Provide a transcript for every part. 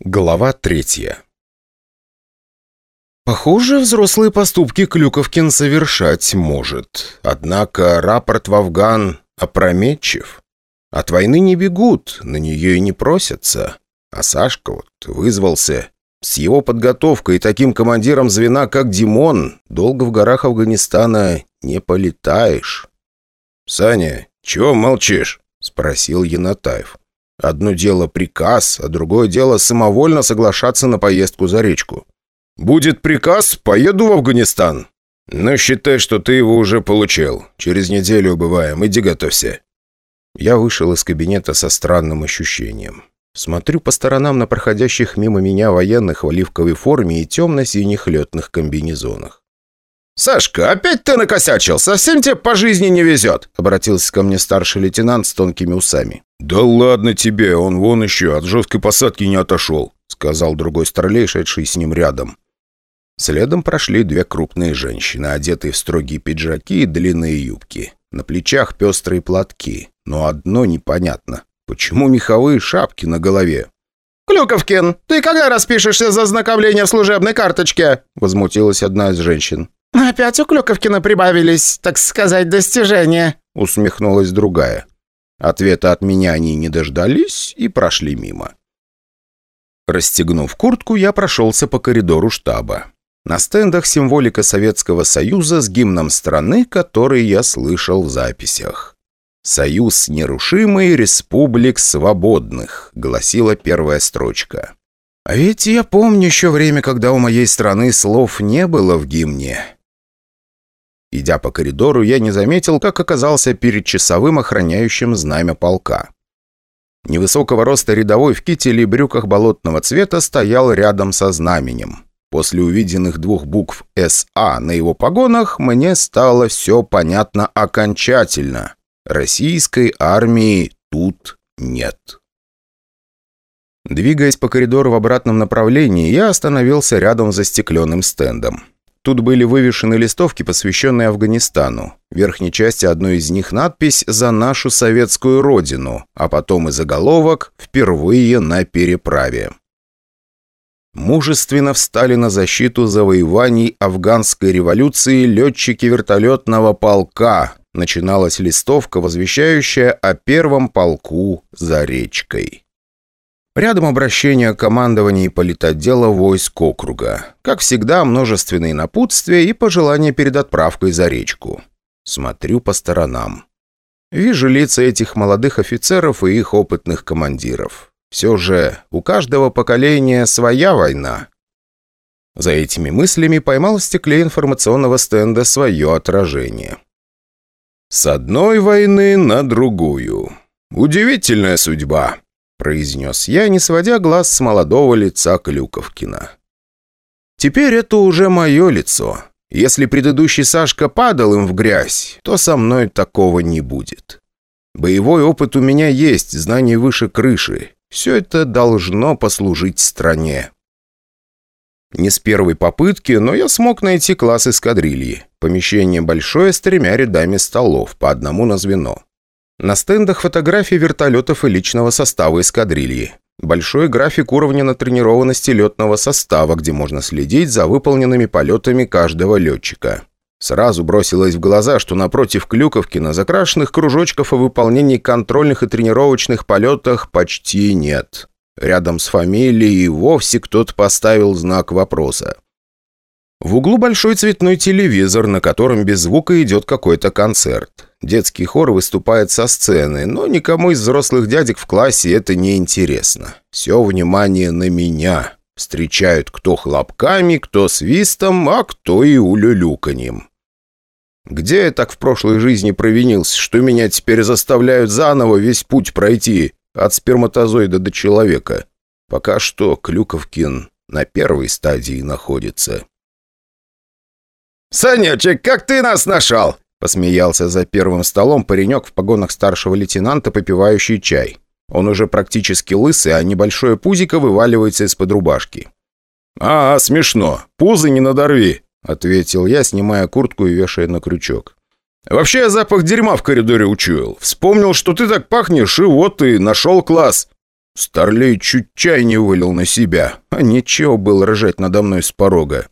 Глава третья Похоже, взрослые поступки Клюковкин совершать может. Однако рапорт в Афган опрометчив. От войны не бегут, на нее и не просятся. А Сашка вот вызвался. С его подготовкой и таким командиром звена, как Димон, долго в горах Афганистана не полетаешь. «Саня, чего молчишь?» — спросил Янатаев. «Одно дело приказ, а другое дело самовольно соглашаться на поездку за речку. Будет приказ, поеду в Афганистан. Но считай, что ты его уже получил. Через неделю убываем, иди готовься». Я вышел из кабинета со странным ощущением. Смотрю по сторонам на проходящих мимо меня военных в оливковой форме и темно-синих летных комбинезонах. «Сашка, опять ты накосячил? Совсем тебе по жизни не везет?» Обратился ко мне старший лейтенант с тонкими усами. «Да ладно тебе, он вон еще от жесткой посадки не отошел», сказал другой старлей, шедший с ним рядом. Следом прошли две крупные женщины, одетые в строгие пиджаки и длинные юбки. На плечах пестрые платки, но одно непонятно. Почему меховые шапки на голове? «Клюковкин, ты когда распишешься за ознакомление в служебной карточке?» Возмутилась одна из женщин. «Опять у Клюковкина прибавились, так сказать, достижения», усмехнулась другая. Ответа от меня они не дождались и прошли мимо. Расстегнув куртку, я прошелся по коридору штаба. На стендах символика Советского Союза с гимном страны, который я слышал в записях. «Союз нерушимый республик свободных», — гласила первая строчка. А ведь я помню еще время, когда у моей страны слов не было в гимне. Идя по коридору, я не заметил, как оказался перед часовым охраняющим знамя полка. Невысокого роста рядовой в кителе и брюках болотного цвета стоял рядом со знаменем. После увиденных двух букв «СА» на его погонах мне стало все понятно окончательно. Российской армии тут нет. Двигаясь по коридору в обратном направлении, я остановился рядом с застекленным стендом. Тут были вывешены листовки, посвященные Афганистану. В верхней части одной из них надпись «За нашу советскую родину», а потом и заголовок «Впервые на переправе». Мужественно встали на защиту завоеваний афганской революции летчики вертолетного полка, начиналась листовка, возвещающая о первом полку за речкой. Рядом обращение командования и политотдела войск округа. Как всегда, множественные напутствия и пожелания перед отправкой за речку. Смотрю по сторонам. Вижу лица этих молодых офицеров и их опытных командиров. Все же у каждого поколения своя война. За этими мыслями поймал в стекле информационного стенда свое отражение. «С одной войны на другую. Удивительная судьба», — произнес я, не сводя глаз с молодого лица Клюковкина. «Теперь это уже мое лицо. Если предыдущий Сашка падал им в грязь, то со мной такого не будет. Боевой опыт у меня есть, знания выше крыши. Все это должно послужить стране». Не с первой попытки, но я смог найти класс эскадрильи. Помещение большое с тремя рядами столов, по одному на звено. На стендах фотографии вертолетов и личного состава эскадрильи. Большой график уровня натренированности летного состава, где можно следить за выполненными полетами каждого летчика. Сразу бросилось в глаза, что напротив Клюковкина закрашенных кружочков о выполнении контрольных и тренировочных полетах почти нет. Рядом с фамилией вовсе кто-то поставил знак вопроса. В углу большой цветной телевизор, на котором без звука идет какой-то концерт. Детский хор выступает со сцены, но никому из взрослых дядек в классе это не интересно. Все внимание на меня. Встречают кто хлопками, кто свистом, а кто и улюлюканьем. Где я так в прошлой жизни провинился, что меня теперь заставляют заново весь путь пройти? От сперматозоида до человека. Пока что Клюковкин на первой стадии находится. «Санечек, как ты нас нашел?» Посмеялся за первым столом паренек в погонах старшего лейтенанта, попивающий чай. Он уже практически лысый, а небольшое пузико вываливается из-под рубашки. «А, смешно. Пузы не надорви», — ответил я, снимая куртку и вешая на крючок. Вообще я запах дерьма в коридоре учуял. Вспомнил, что ты так пахнешь, и вот и нашел класс». Старлей чуть чай не вылил на себя, а нечего было рожать надо мной с порога.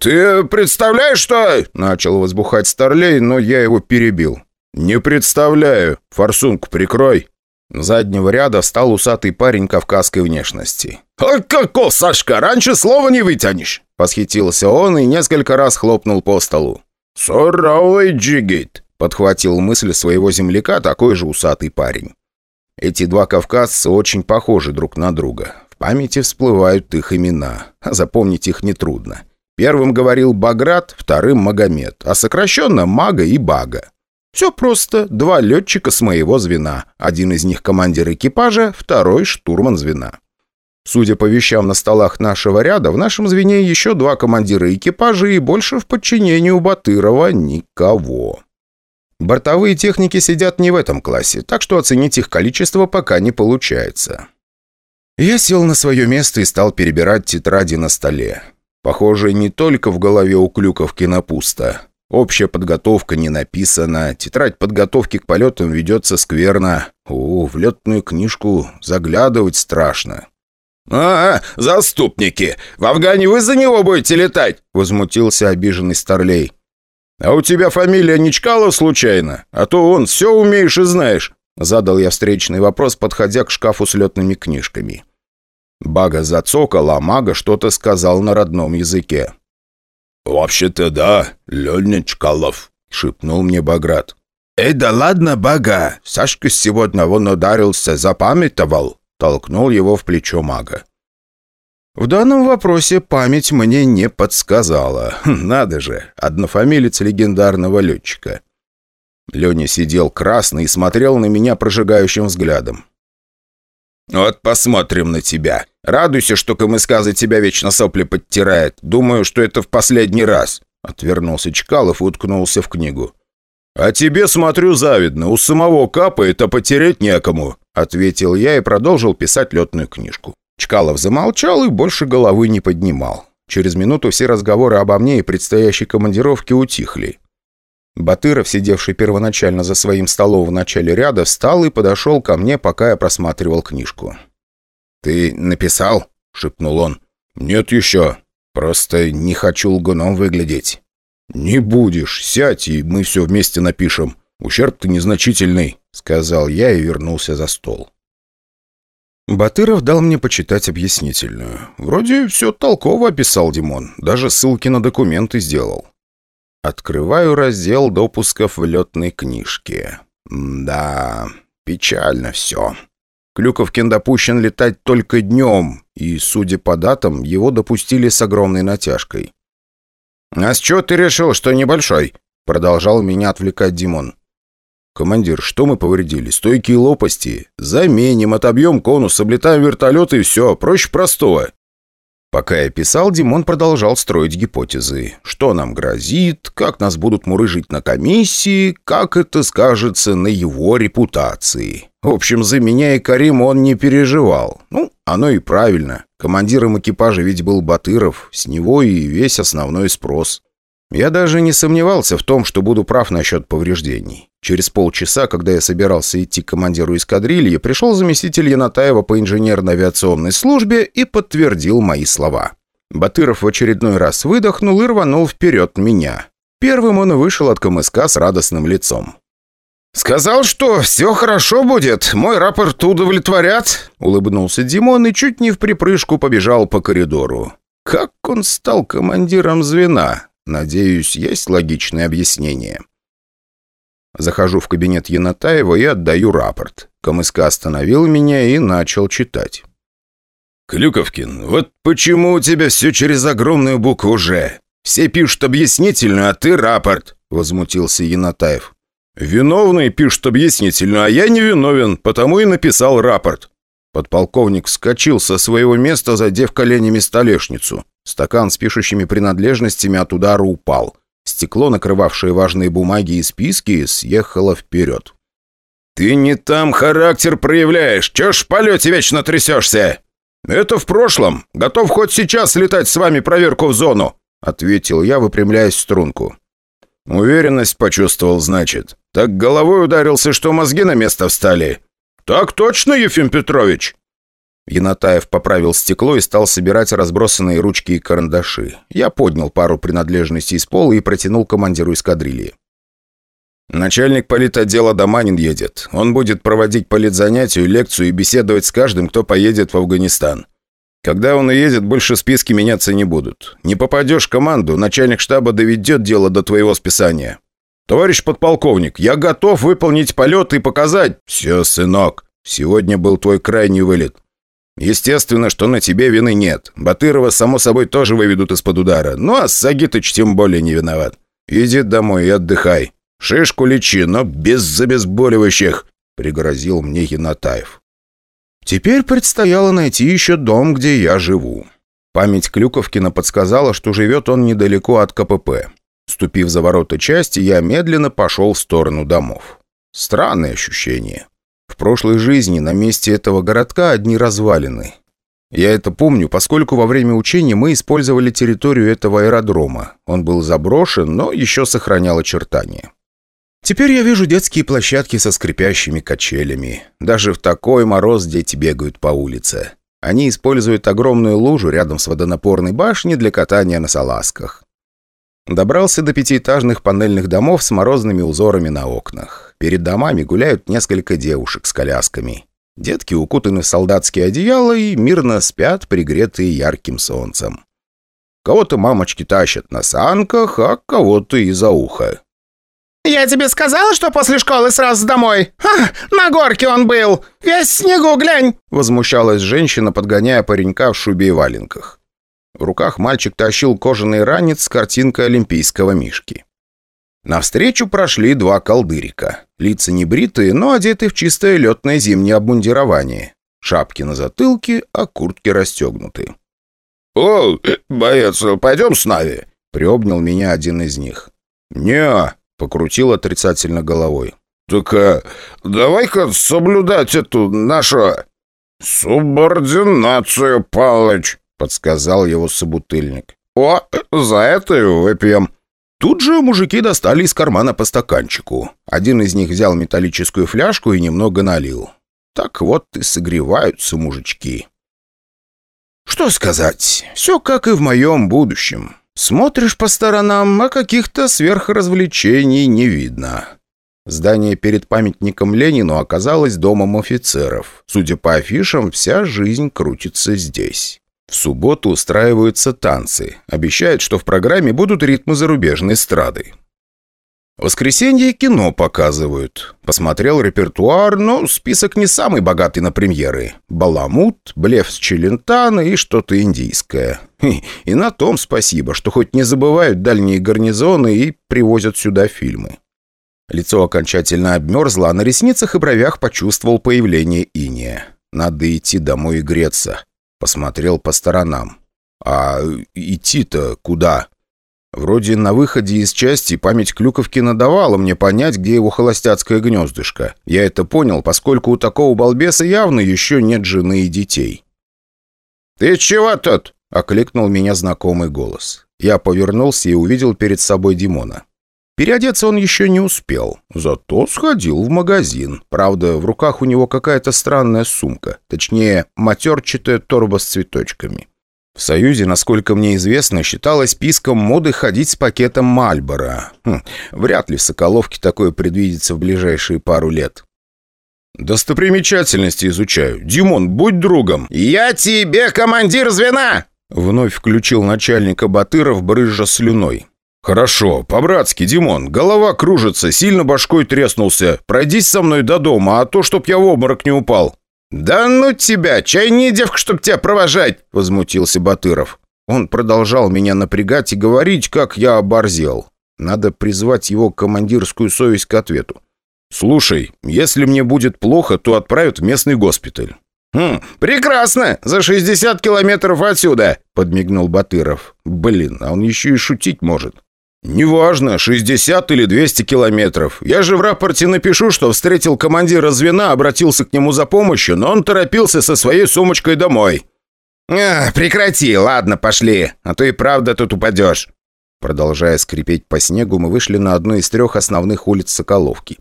«Ты представляешь, что...» — начал возбухать Старлей, но я его перебил. «Не представляю. Форсунку прикрой». Заднего ряда встал усатый парень кавказской внешности. «А каков, Сашка, раньше слова не вытянешь!» Восхитился он и несколько раз хлопнул по столу. «Суровый джигит!» — подхватил мысль своего земляка такой же усатый парень. Эти два кавказца очень похожи друг на друга. В памяти всплывают их имена, запомнить их нетрудно. Первым говорил Баграт, вторым Магомед, а сокращенно Мага и Бага. Все просто. Два летчика с моего звена. Один из них командир экипажа, второй штурман звена. Судя по вещам на столах нашего ряда, в нашем звене еще два командира экипажа и больше в подчинении у Батырова никого. Бортовые техники сидят не в этом классе, так что оценить их количество пока не получается. Я сел на свое место и стал перебирать тетради на столе. Похоже, не только в голове у Клюковкина пусто. Общая подготовка не написана, тетрадь подготовки к полетам ведется скверно. О, в летную книжку заглядывать страшно. «А, заступники! В Афгане вы за него будете летать?» — возмутился обиженный Старлей. «А у тебя фамилия не случайно? А то он все умеешь и знаешь», — задал я встречный вопрос, подходя к шкафу с летными книжками. Бага зацокал, а Мага что-то сказал на родном языке. «Вообще-то да, Леня Чкалов», — шепнул мне Баграт. «Эй, да ладно, Бага, Сашка сегодня вон ударился, запамятовал», — толкнул его в плечо Мага. В данном вопросе память мне не подсказала. Хм, надо же, однофамилец легендарного летчика. Леня сидел красный и смотрел на меня прожигающим взглядом. «Вот посмотрим на тебя. Радуйся, что КМСК за тебя вечно сопли подтирает. Думаю, что это в последний раз». Отвернулся Чкалов и уткнулся в книгу. «А тебе, смотрю, завидно. У самого капает, а потереть некому», — ответил я и продолжил писать летную книжку. Чкалов замолчал и больше головы не поднимал. Через минуту все разговоры обо мне и предстоящей командировке утихли. Батыров, сидевший первоначально за своим столом в начале ряда, встал и подошел ко мне, пока я просматривал книжку. «Ты написал?» — шепнул он. «Нет еще. Просто не хочу лгуном выглядеть». «Не будешь. Сядь, и мы все вместе напишем. Ущерб-то незначительный», — сказал я и вернулся за стол. Батыров дал мне почитать объяснительную. Вроде все толково описал Димон, даже ссылки на документы сделал. Открываю раздел допусков в летной книжке. Да, печально все. Клюковкин допущен летать только днем, и, судя по датам, его допустили с огромной натяжкой. «А с чего ты решил, что небольшой?» Продолжал меня отвлекать Димон. «Командир, что мы повредили? Стойкие лопасти. Заменим, отобьем конус, облетаем вертолет и все. Проще простого». Пока я писал, Димон продолжал строить гипотезы. Что нам грозит, как нас будут мурыжить на комиссии, как это скажется на его репутации. В общем, за меня и Карим он не переживал. Ну, оно и правильно. Командиром экипажа ведь был Батыров, с него и весь основной спрос. Я даже не сомневался в том, что буду прав насчет повреждений. Через полчаса, когда я собирался идти к командиру эскадрильи, пришел заместитель Янатаева по инженерно-авиационной службе и подтвердил мои слова. Батыров в очередной раз выдохнул и рванул вперед меня. Первым он вышел от КМСК с радостным лицом. «Сказал, что все хорошо будет, мой рапорт удовлетворят», — улыбнулся Димон и чуть не в припрыжку побежал по коридору. «Как он стал командиром звена?» Надеюсь, есть логичное объяснение. Захожу в кабинет Янатаева и отдаю рапорт. КМСК остановил меня и начал читать. «Клюковкин, вот почему у тебя все через огромную букву «Ж»? Все пишут объяснительную, а ты рапорт», — возмутился Янатаев. «Виновный пишет объяснительную, а я не виновен, потому и написал рапорт». Подполковник вскочил со своего места, задев коленями столешницу. Стакан с пишущими принадлежностями от удара упал. Стекло, накрывавшее важные бумаги и списки, съехало вперед. «Ты не там характер проявляешь! Чё ж в полете вечно трясешься?» «Это в прошлом. Готов хоть сейчас летать с вами проверку в зону», — ответил я, выпрямляясь в струнку. «Уверенность почувствовал, значит. Так головой ударился, что мозги на место встали». «Так точно, Ефим Петрович!» Янатаев поправил стекло и стал собирать разбросанные ручки и карандаши. Я поднял пару принадлежностей с пола и протянул командиру эскадрильи. «Начальник политотдела Доманин едет. Он будет проводить политзанятию, лекцию и беседовать с каждым, кто поедет в Афганистан. Когда он уедет, больше списки меняться не будут. Не попадешь в команду, начальник штаба доведет дело до твоего списания. Товарищ подполковник, я готов выполнить полет и показать...» «Все, сынок, сегодня был твой крайний вылет. Естественно, что на тебе вины нет. Батырова, само собой, тоже выведут из-под удара. Ну, а Сагитыч тем более не виноват. Иди домой и отдыхай. Шишку лечи, но без обезболивающих», — пригрозил мне Янатаев. Теперь предстояло найти еще дом, где я живу. Память Клюковкина подсказала, что живет он недалеко от КПП. Ступив за ворота части, я медленно пошел в сторону домов. Странное ощущение. Прошлой жизни на месте этого городка одни развалины. Я это помню, поскольку во время учения мы использовали территорию этого аэродрома. Он был заброшен, но еще сохранял очертания. Теперь я вижу детские площадки со скрипящими качелями. Даже в такой мороз дети бегают по улице. Они используют огромную лужу рядом с водонапорной башней для катания на салазках. Добрался до пятиэтажных панельных домов с морозными узорами на окнах. Перед домами гуляют несколько девушек с колясками. Детки укутаны в солдатские одеяла и мирно спят, пригретые ярким солнцем. Кого-то мамочки тащат на санках, а кого-то и за ухо. «Я тебе сказал, что после школы сразу домой? Ха, на горке он был! Весь снегу, глянь!» Возмущалась женщина, подгоняя паренька в шубе и валенках. В руках мальчик тащил кожаный ранец с картинкой олимпийского мишки. Навстречу прошли два колдырика. Лица не бритые, но одеты в чистое летное зимнее обмундирование. Шапки на затылке, а куртки расстегнуты. «О, боец, пойдем с нами?» — приобнял меня один из них. не покрутил отрицательно головой. «Так а, давай-ка соблюдать эту нашу субординацию, Палыч!» Подсказал его собутыльник. «О, за это выпьем». Тут же мужики достали из кармана по стаканчику. Один из них взял металлическую фляжку и немного налил. Так вот и согреваются мужички. Что сказать, все как и в моем будущем. Смотришь по сторонам, а каких-то сверхразвлечений не видно. Здание перед памятником Ленину оказалось домом офицеров. Судя по афишам, вся жизнь крутится здесь. В субботу устраиваются танцы. Обещают, что в программе будут ритмы зарубежной эстрады. Воскресенье кино показывают. Посмотрел репертуар, но список не самый богатый на премьеры. Баламут, Блеф с Челентана и что-то индийское. И на том спасибо, что хоть не забывают дальние гарнизоны и привозят сюда фильмы. Лицо окончательно обмерзло, а на ресницах и бровях почувствовал появление иния. Надо идти домой и греться. Посмотрел по сторонам. «А идти-то куда?» Вроде на выходе из части память Клюковкина давала мне понять, где его холостяцкое гнездышко. Я это понял, поскольку у такого балбеса явно еще нет жены и детей. «Ты чего тут?» — окликнул меня знакомый голос. Я повернулся и увидел перед собой Димона. Переодеться он еще не успел, зато сходил в магазин. Правда, в руках у него какая-то странная сумка, точнее, матерчатая торба с цветочками. В Союзе, насколько мне известно, считалось писком моды ходить с пакетом Мальбора. Хм, вряд ли в Соколовке такое предвидится в ближайшие пару лет. «Достопримечательности изучаю. Димон, будь другом!» «Я тебе командир звена!» Вновь включил начальника Батыров, брызжа слюной. «Хорошо, по-братски, Димон, голова кружится, сильно башкой треснулся. Пройдись со мной до дома, а то, чтоб я в обморок не упал». «Да ну тебя, чай не девка, чтоб тебя провожать!» — возмутился Батыров. Он продолжал меня напрягать и говорить, как я оборзел. Надо призвать его командирскую совесть к ответу. «Слушай, если мне будет плохо, то отправят в местный госпиталь». «Хм, прекрасно! За 60 километров отсюда!» — подмигнул Батыров. «Блин, а он еще и шутить может». «Неважно, 60 или 200 километров. Я же в рапорте напишу, что встретил командира звена, обратился к нему за помощью, но он торопился со своей сумочкой домой». «Ах, прекрати, ладно, пошли, а то и правда тут упадешь». Продолжая скрипеть по снегу, мы вышли на одну из трех основных улиц Соколовки.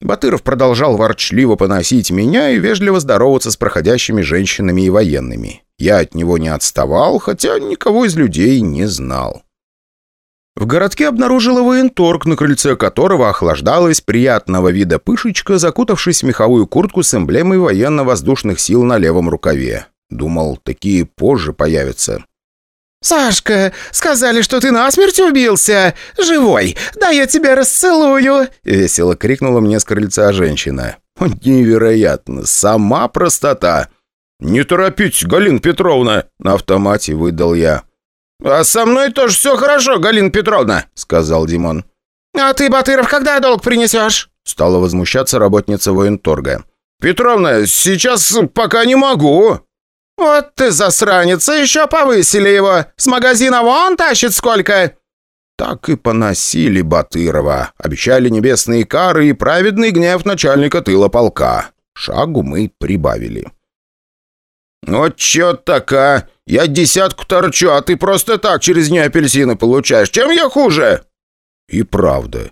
Батыров продолжал ворчливо поносить меня и вежливо здороваться с проходящими женщинами и военными. Я от него не отставал, хотя никого из людей не знал. В городке обнаружила военторг, на крыльце которого охлаждалась приятного вида пышечка, закутавшись в меховую куртку с эмблемой военно-воздушных сил на левом рукаве. Думал, такие позже появятся. «Сашка, сказали, что ты насмерть убился! Живой! Да я тебя расцелую!» Весело крикнула мне с крыльца женщина. «Невероятно! Сама простота!» «Не торопитесь, Галина Петровна!» На автомате выдал я. «А со мной тоже все хорошо, Галина Петровна!» Сказал Димон. «А ты, Батыров, когда долг принесешь?» Стала возмущаться работница военторга. «Петровна, сейчас пока не могу!» «Вот ты засранец, еще повысили его! С магазина вон тащит сколько!» Так и поносили Батырова. Обещали небесные кары и праведный гнев начальника тыла полка. Шагу мы прибавили. «Вот чё така? Я десятку торчу, а ты просто так через нее апельсины получаешь. Чем я хуже?» И правда.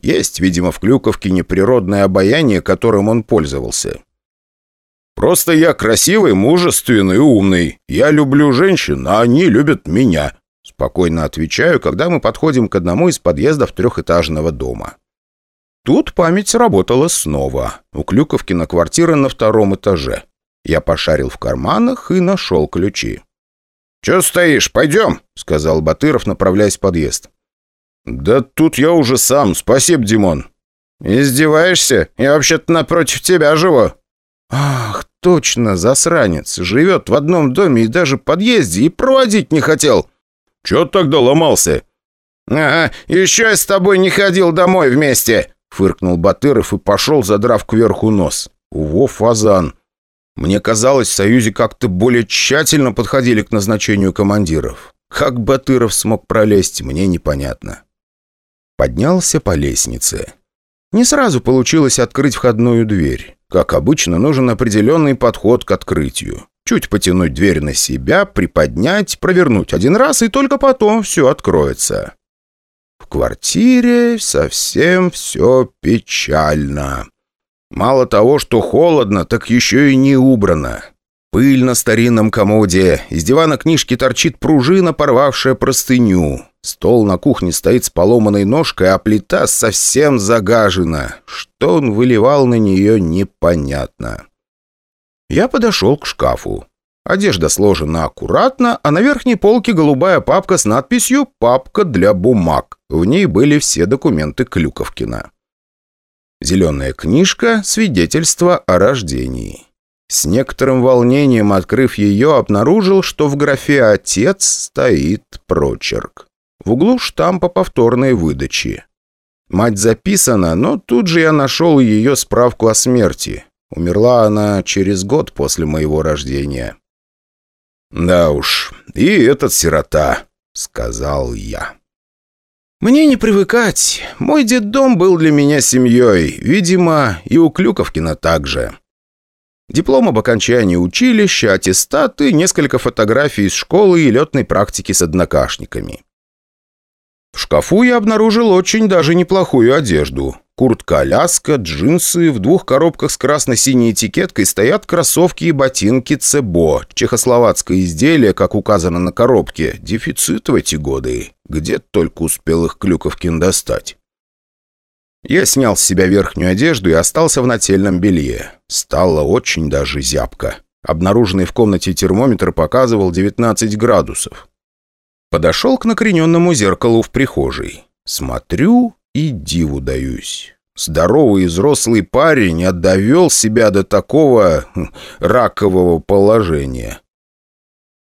Есть, видимо, в Клюковке неприродное обаяние, которым он пользовался. Просто я красивый, мужественный, умный. Я люблю женщин, а они любят меня. Спокойно отвечаю, когда мы подходим к одному из подъездов трехэтажного дома. Тут память работала снова. У Клюковкина квартира на втором этаже. Я пошарил в карманах и нашел ключи. «Че стоишь? Пойдем», — сказал Батыров, направляясь в подъезд. «Да тут я уже сам. Спасибо, Димон». «Издеваешься? Я вообще-то напротив тебя живу». «Ах, точно, засранец. Живет в одном доме и даже в подъезде, и проводить не хотел». «Чё тогда ломался?» «Ага, еще я с тобой не ходил домой вместе», — фыркнул Батыров и пошел, задрав кверху нос. «Во, фазан». Мне казалось, в Союзе как-то более тщательно подходили к назначению командиров. Как Батыров смог пролезть, мне непонятно. Поднялся по лестнице. Не сразу получилось открыть входную дверь. Как обычно, нужен определенный подход к открытию. Чуть потянуть дверь на себя, приподнять, провернуть один раз, и только потом все откроется. В квартире совсем все печально. Мало того, что холодно, так еще и не убрано. Пыль на старинном комоде, из дивана книжки торчит пружина, порвавшая простыню. Стол на кухне стоит с поломанной ножкой, а плита совсем загажена. Что он выливал на нее, непонятно. Я подошел к шкафу. Одежда сложена аккуратно, а на верхней полке голубая папка с надписью «Папка для бумаг». В ней были все документы Клюковкина. Зеленая книжка «Свидетельство о рождении». С некоторым волнением, открыв ее, обнаружил, что в графе «Отец» стоит прочерк. В углу штампа повторной выдачи. Мать записана, но тут же я нашел ее справку о смерти. Умерла она через год после моего рождения. «Да уж, и этот сирота», — сказал я. Мне не привыкать. Мой детдом был для меня семьей. Видимо, и у Клюковкина также. Диплом об окончании училища, аттестаты, несколько фотографий из школы и летной практики с однокашниками. В шкафу я обнаружил очень даже неплохую одежду. Куртка-аляска, джинсы, в двух коробках с красно-синей этикеткой стоят кроссовки и ботинки Цебо, чехословацкое изделие, как указано на коробке. Дефицит в эти годы. Где только успел их Клюковкин достать. Я снял с себя верхнюю одежду и остался в нательном белье. Стало очень даже зябко. Обнаруженный в комнате термометр показывал 19 градусов. Подошел к накрененному зеркалу в прихожей. Смотрю и диву даюсь. Здоровый и взрослый парень отдовел себя до такого хм, ракового положения.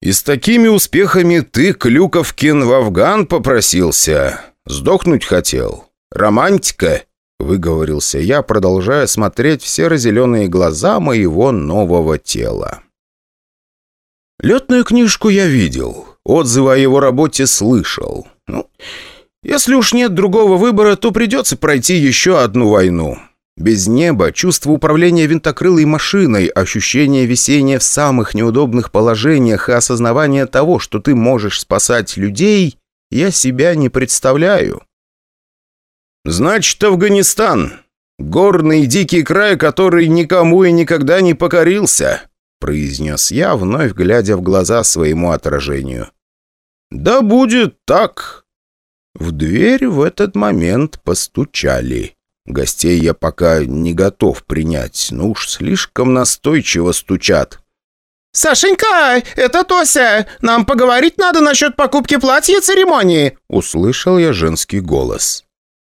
И с такими успехами ты, Клюковкин, в Афган попросился. Сдохнуть хотел. Романтика, выговорился я, продолжая смотреть в серо-зеленые глаза моего нового тела. Летную книжку я видел. Отзывы о его работе слышал. Ну, если уж нет другого выбора, то придется пройти еще одну войну. Без неба, чувство управления винтокрылой машиной, ощущение висения в самых неудобных положениях и осознавание того, что ты можешь спасать людей, я себя не представляю. «Значит, Афганистан. Горный дикий край, который никому и никогда не покорился», произнес я, вновь глядя в глаза своему отражению. «Да будет так!» В дверь в этот момент постучали. Гостей я пока не готов принять, но уж слишком настойчиво стучат. «Сашенька, это Тося! Нам поговорить надо насчет покупки платья церемонии!» Услышал я женский голос.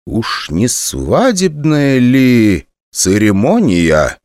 «Уж не свадебная ли церемония?»